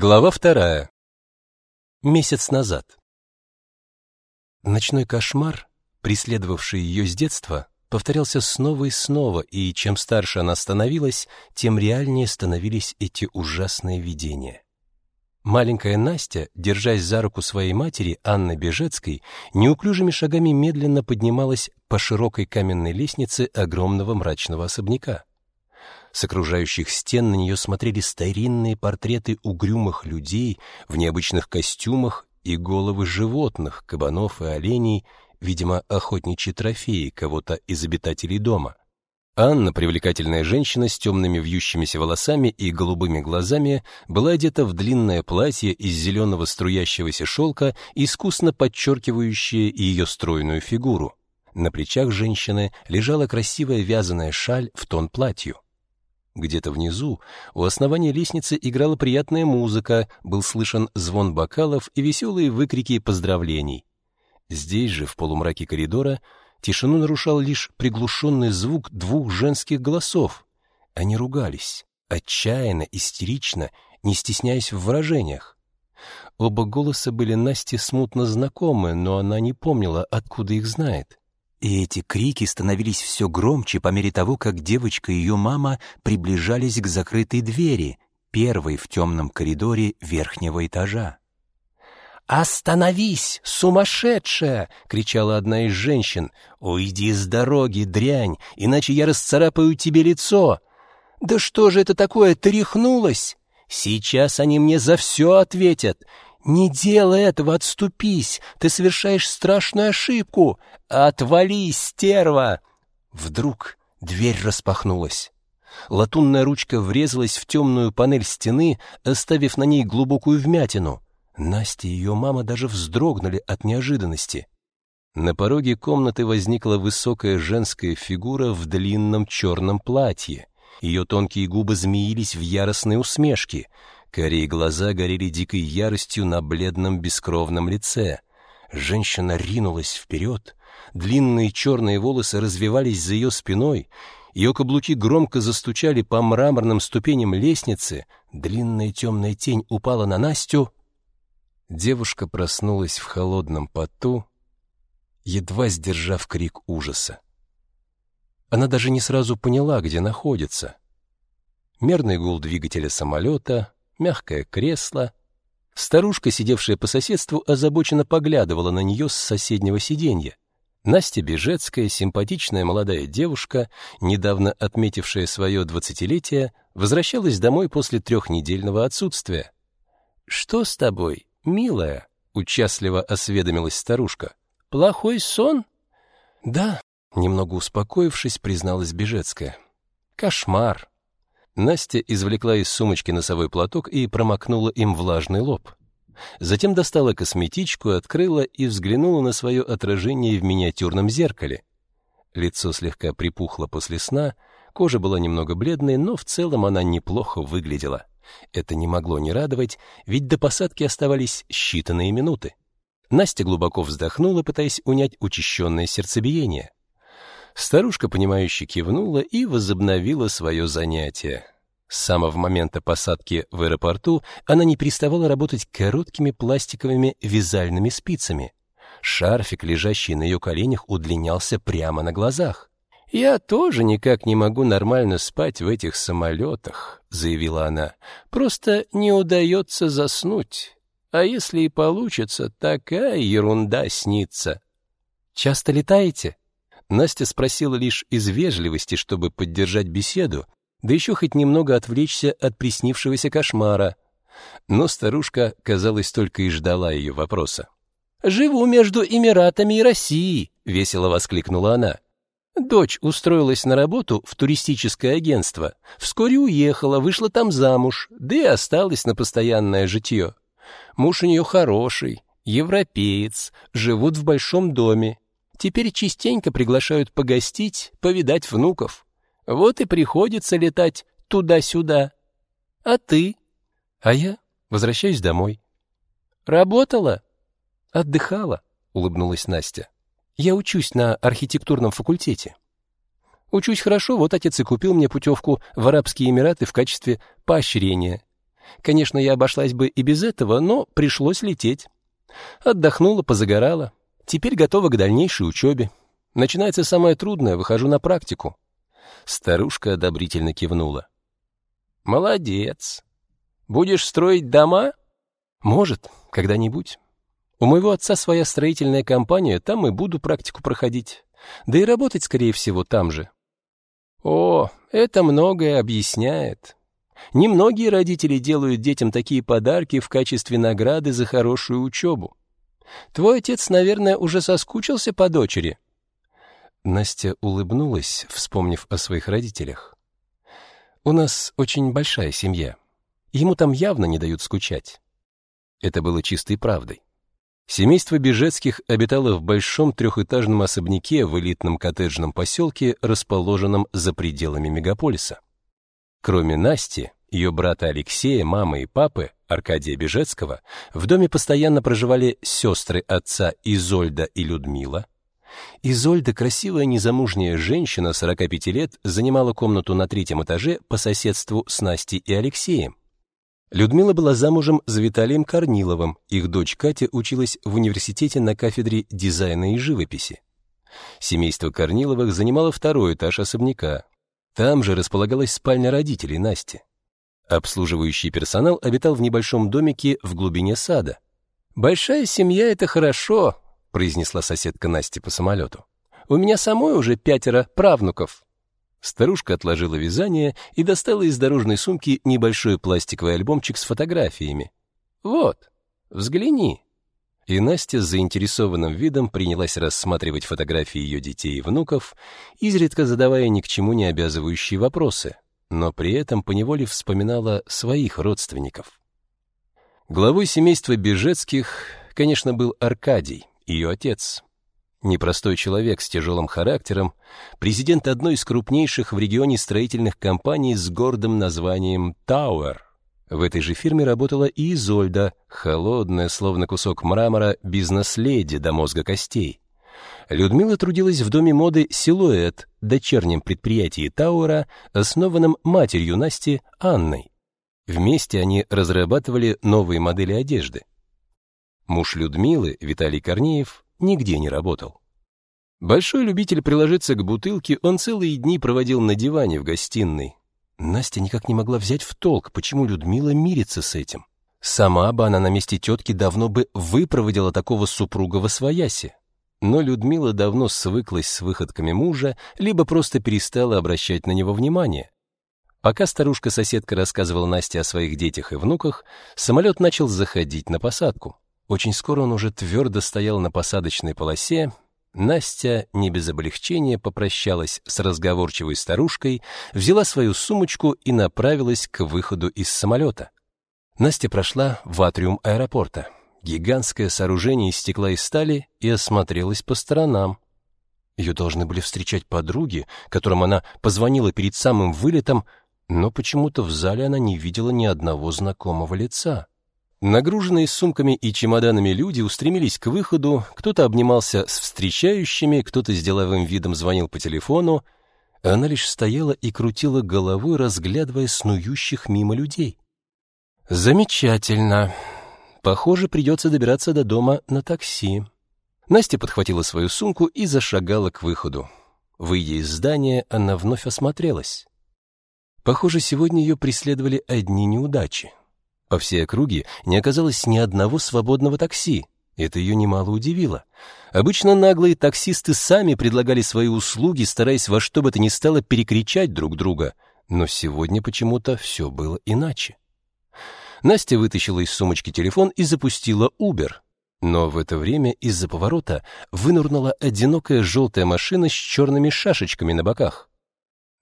Глава вторая. Месяц назад. Ночной кошмар, преследовавший ее с детства, повторялся снова и снова, и чем старше она становилась, тем реальнее становились эти ужасные видения. Маленькая Настя, держась за руку своей матери, Анны Бежецкой, неуклюжими шагами медленно поднималась по широкой каменной лестнице огромного мрачного особняка. С окружающих стен на нее смотрели старинные портреты угрюмых людей в необычных костюмах и головы животных, кабанов и оленей, видимо, охотничьи трофеи кого-то из обитателей дома. Анна, привлекательная женщина с темными вьющимися волосами и голубыми глазами, была одета в длинное платье из зеленого струящегося шелка, искусно подчеркивающее ее стройную фигуру. На плечах женщины лежала красивая вязаная шаль в тон платью. Где-то внизу, у основания лестницы играла приятная музыка, был слышен звон бокалов и веселые выкрики поздравлений. Здесь же, в полумраке коридора, тишину нарушал лишь приглушенный звук двух женских голосов. Они ругались, отчаянно, истерично, не стесняясь в выражениях. Оба голоса были Насте смутно знакомы, но она не помнила, откуда их знает. И эти крики становились все громче по мере того, как девочка и ее мама приближались к закрытой двери, первой в темном коридоре верхнего этажа. «Остановись, сумасшедшая!» — кричала одна из женщин. «Уйди с дороги, дрянь, иначе я расцарапаю тебе лицо!» «Да что же это такое, ты рехнулась?» «Сейчас они мне за все ответят!» «Не делай этого, отступись! Ты совершаешь страшную ошибку! Отвали, стерва!» Вдруг дверь распахнулась. Латунная ручка врезалась в темную панель стены, оставив на ней глубокую вмятину. Настя и ее мама даже вздрогнули от неожиданности. На пороге комнаты возникла высокая женская фигура в длинном черном платье. Ее тонкие губы змеились в яростной усмешке — Карие глаза горели дикой яростью на бледном бескровном лице. Женщина ринулась вперед, длинные черные волосы развивались за ее спиной, ее каблуки громко застучали по мраморным ступеням лестницы, длинная темная тень упала на Настю. Девушка проснулась в холодном поту, едва сдержав крик ужаса. Она даже не сразу поняла, где находится. Мерный гул двигателя самолета, мягкое кресло. Старушка, сидевшая по соседству, озабоченно поглядывала на нее с соседнего сиденья. Настя Бежецкая, симпатичная молодая девушка, недавно отметившая свое двадцатилетие, возвращалась домой после трехнедельного отсутствия. «Что с тобой, милая?» — участливо осведомилась старушка. «Плохой сон?» «Да», — немного успокоившись, призналась Бежецкая. «Кошмар. Настя извлекла из сумочки носовой платок и промокнула им влажный лоб. Затем достала косметичку, открыла и взглянула на свое отражение в миниатюрном зеркале. Лицо слегка припухло после сна, кожа была немного бледной, но в целом она неплохо выглядела. Это не могло не радовать, ведь до посадки оставались считанные минуты. Настя глубоко вздохнула, пытаясь унять учащенное сердцебиение. Старушка, понимающе кивнула и возобновила свое занятие. С самого момента посадки в аэропорту она не переставала работать короткими пластиковыми вязальными спицами. Шарфик, лежащий на ее коленях, удлинялся прямо на глазах. «Я тоже никак не могу нормально спать в этих самолетах», — заявила она. «Просто не удается заснуть. А если и получится, такая ерунда снится». «Часто летаете?» Настя спросила лишь из вежливости, чтобы поддержать беседу, да еще хоть немного отвлечься от приснившегося кошмара. Но старушка, казалось, только и ждала ее вопроса. «Живу между Эмиратами и Россией», — весело воскликнула она. Дочь устроилась на работу в туристическое агентство. Вскоре уехала, вышла там замуж, да и осталась на постоянное житье. Муж у нее хороший, европеец, живут в большом доме. Теперь частенько приглашают погостить, повидать внуков. Вот и приходится летать туда-сюда. А ты? А я возвращаюсь домой. Работала? Отдыхала, улыбнулась Настя. Я учусь на архитектурном факультете. Учусь хорошо, вот отец и купил мне путевку в Арабские Эмираты в качестве поощрения. Конечно, я обошлась бы и без этого, но пришлось лететь. Отдохнула, позагорала. Теперь готова к дальнейшей учебе. Начинается самое трудное, выхожу на практику. Старушка одобрительно кивнула. Молодец. Будешь строить дома? Может, когда-нибудь. У моего отца своя строительная компания, там и буду практику проходить. Да и работать, скорее всего, там же. О, это многое объясняет. Немногие родители делают детям такие подарки в качестве награды за хорошую учебу. Твой отец, наверное, уже соскучился по дочери. Настя улыбнулась, вспомнив о своих родителях. У нас очень большая семья. Ему там явно не дают скучать. Это было чистой правдой. Семейство Бежецких обитало в большом трехэтажном особняке в элитном коттеджном поселке, расположенном за пределами мегаполиса. Кроме Насти, ее брата Алексея, мамы и папы, Аркадия Бежецкого, в доме постоянно проживали сестры отца Изольда и Людмила. Изольда, красивая незамужняя женщина 45 лет, занимала комнату на третьем этаже по соседству с Настей и Алексеем. Людмила была замужем за Виталием Корниловым, их дочь Катя училась в университете на кафедре дизайна и живописи. Семейство Корниловых занимало второй этаж особняка. Там же располагалась спальня родителей Насти. Обслуживающий персонал обитал в небольшом домике в глубине сада. «Большая семья — это хорошо», — произнесла соседка Насти по самолету. «У меня самой уже пятеро правнуков». Старушка отложила вязание и достала из дорожной сумки небольшой пластиковый альбомчик с фотографиями. «Вот, взгляни». И Настя с заинтересованным видом принялась рассматривать фотографии ее детей и внуков, изредка задавая ни к чему не обязывающие вопросы, но при этом поневоле вспоминала своих родственников. Главой семейства Бежецких, конечно, был Аркадий, ее отец, Непростой человек с тяжелым характером, президент одной из крупнейших в регионе строительных компаний с гордым названием Tower. В этой же фирме работала и Изольда, холодная, словно кусок мрамора, бизнес-леди до мозга костей. Людмила трудилась в доме моды «Силуэт», дочернем предприятии Тауэра, основанном матерью Насти Анной. Вместе они разрабатывали новые модели одежды. Муж Людмилы, Виталий Корнеев, нигде не работал. Большой любитель приложиться к бутылке, он целые дни проводил на диване в гостиной. Настя никак не могла взять в толк, почему Людмила мирится с этим. Сама бы она на месте тетки давно бы выпроводила такого супруга во свояси. Но Людмила давно свыклась с выходками мужа, либо просто перестала обращать на него внимание. Пока старушка-соседка рассказывала Насте о своих детях и внуках, самолет начал заходить на посадку. Очень скоро он уже твердо стоял на посадочной полосе. Настя не без облегчения попрощалась с разговорчивой старушкой, взяла свою сумочку и направилась к выходу из самолета. Настя прошла в атриум аэропорта. Гигантское сооружение из стекла и стали и осмотрелась по сторонам. Ее должны были встречать подруги, которым она позвонила перед самым вылетом, но почему-то в зале она не видела ни одного знакомого лица. Нагруженные сумками и чемоданами люди устремились к выходу, кто-то обнимался с встречающими, кто-то с деловым видом звонил по телефону, она лишь стояла и крутила головой, разглядывая снующих мимо людей. Замечательно. Похоже, придется добираться до дома на такси. Настя подхватила свою сумку и зашагала к выходу. Выйдя из здания, она вновь осмотрелась. Похоже, сегодня ее преследовали одни неудачи. По всей округе не оказалось ни одного свободного такси. Это ее немало удивило. Обычно наглые таксисты сами предлагали свои услуги, стараясь во что бы то ни стало перекричать друг друга. Но сегодня почему-то все было иначе. Настя вытащила из сумочки телефон и запустила Uber. Но в это время из-за поворота вынырнула одинокая желтая машина с черными шашечками на боках.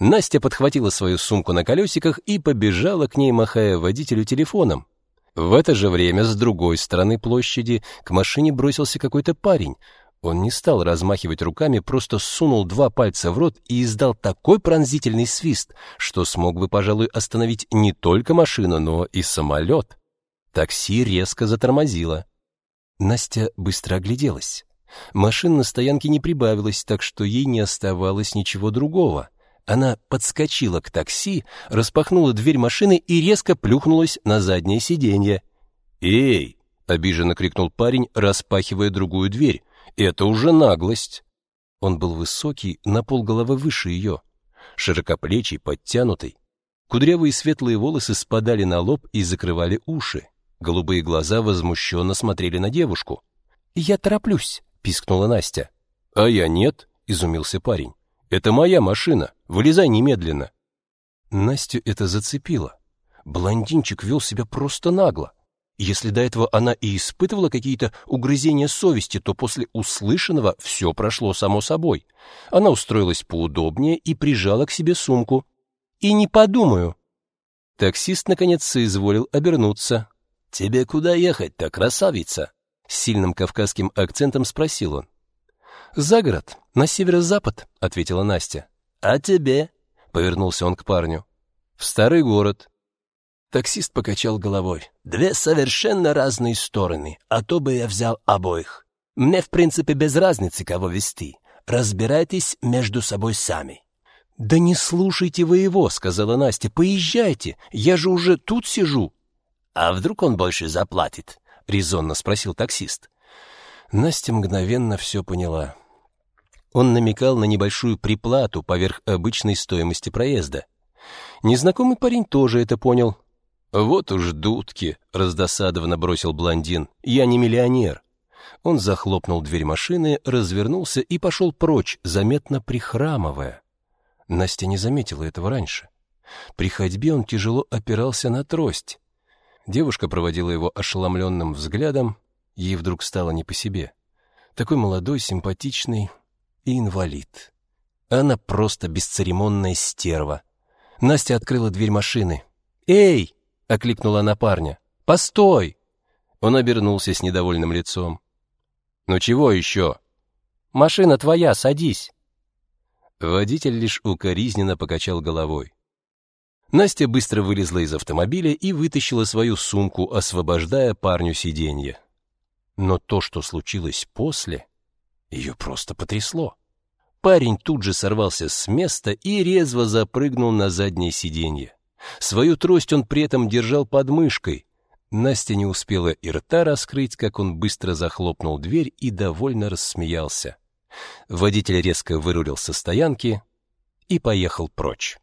Настя подхватила свою сумку на колесиках и побежала к ней, махая водителю телефоном. В это же время с другой стороны площади к машине бросился какой-то парень. Он не стал размахивать руками, просто сунул два пальца в рот и издал такой пронзительный свист, что смог бы, пожалуй, остановить не только машину, но и самолет. Такси резко затормозило. Настя быстро огляделась. Машин на стоянке не прибавилось, так что ей не оставалось ничего другого — Она подскочила к такси, распахнула дверь машины и резко плюхнулась на заднее сиденье. «Эй!» — обиженно крикнул парень, распахивая другую дверь. «Это уже наглость!» Он был высокий, на полголовы выше ее, широкоплечий, подтянутый. Кудрявые светлые волосы спадали на лоб и закрывали уши. Голубые глаза возмущенно смотрели на девушку. «Я тороплюсь», — пискнула Настя. «А я нет», — изумился парень. «Это моя машина. Вылезай немедленно». Настю это зацепило. Блондинчик вел себя просто нагло. Если до этого она и испытывала какие-то угрызения совести, то после услышанного все прошло само собой. Она устроилась поудобнее и прижала к себе сумку. «И не подумаю». Таксист, наконец, соизволил обернуться. «Тебе куда ехать-то, красавица?» С сильным кавказским акцентом спросил он. «За город, на северо-запад», — ответила Настя. «А тебе?» — повернулся он к парню. «В старый город». Таксист покачал головой. «Две совершенно разные стороны, а то бы я взял обоих. Мне, в принципе, без разницы, кого вести. Разбирайтесь между собой сами». «Да не слушайте вы его», — сказала Настя. «Поезжайте, я же уже тут сижу». «А вдруг он больше заплатит?» — резонно спросил таксист. Настя мгновенно все поняла. Он намекал на небольшую приплату поверх обычной стоимости проезда. Незнакомый парень тоже это понял. «Вот уж дудки!» — раздосадованно бросил блондин. «Я не миллионер». Он захлопнул дверь машины, развернулся и пошел прочь, заметно прихрамывая. Настя не заметила этого раньше. При ходьбе он тяжело опирался на трость. Девушка проводила его ошеломленным взглядом, ей вдруг стало не по себе. Такой молодой, симпатичный и инвалид. Она просто бесцеремонная стерва. Настя открыла дверь машины. «Эй!» — окликнула она парня. «Постой!» Он обернулся с недовольным лицом. «Ну чего еще?» «Машина твоя, садись!» Водитель лишь укоризненно покачал головой. Настя быстро вылезла из автомобиля и вытащила свою сумку, освобождая парню сиденье. Но то, что случилось после, ее просто потрясло. Парень тут же сорвался с места и резво запрыгнул на заднее сиденье. Свою трость он при этом держал под мышкой. Настя не успела и рта раскрыть, как он быстро захлопнул дверь и довольно рассмеялся. Водитель резко вырулил со стоянки и поехал прочь.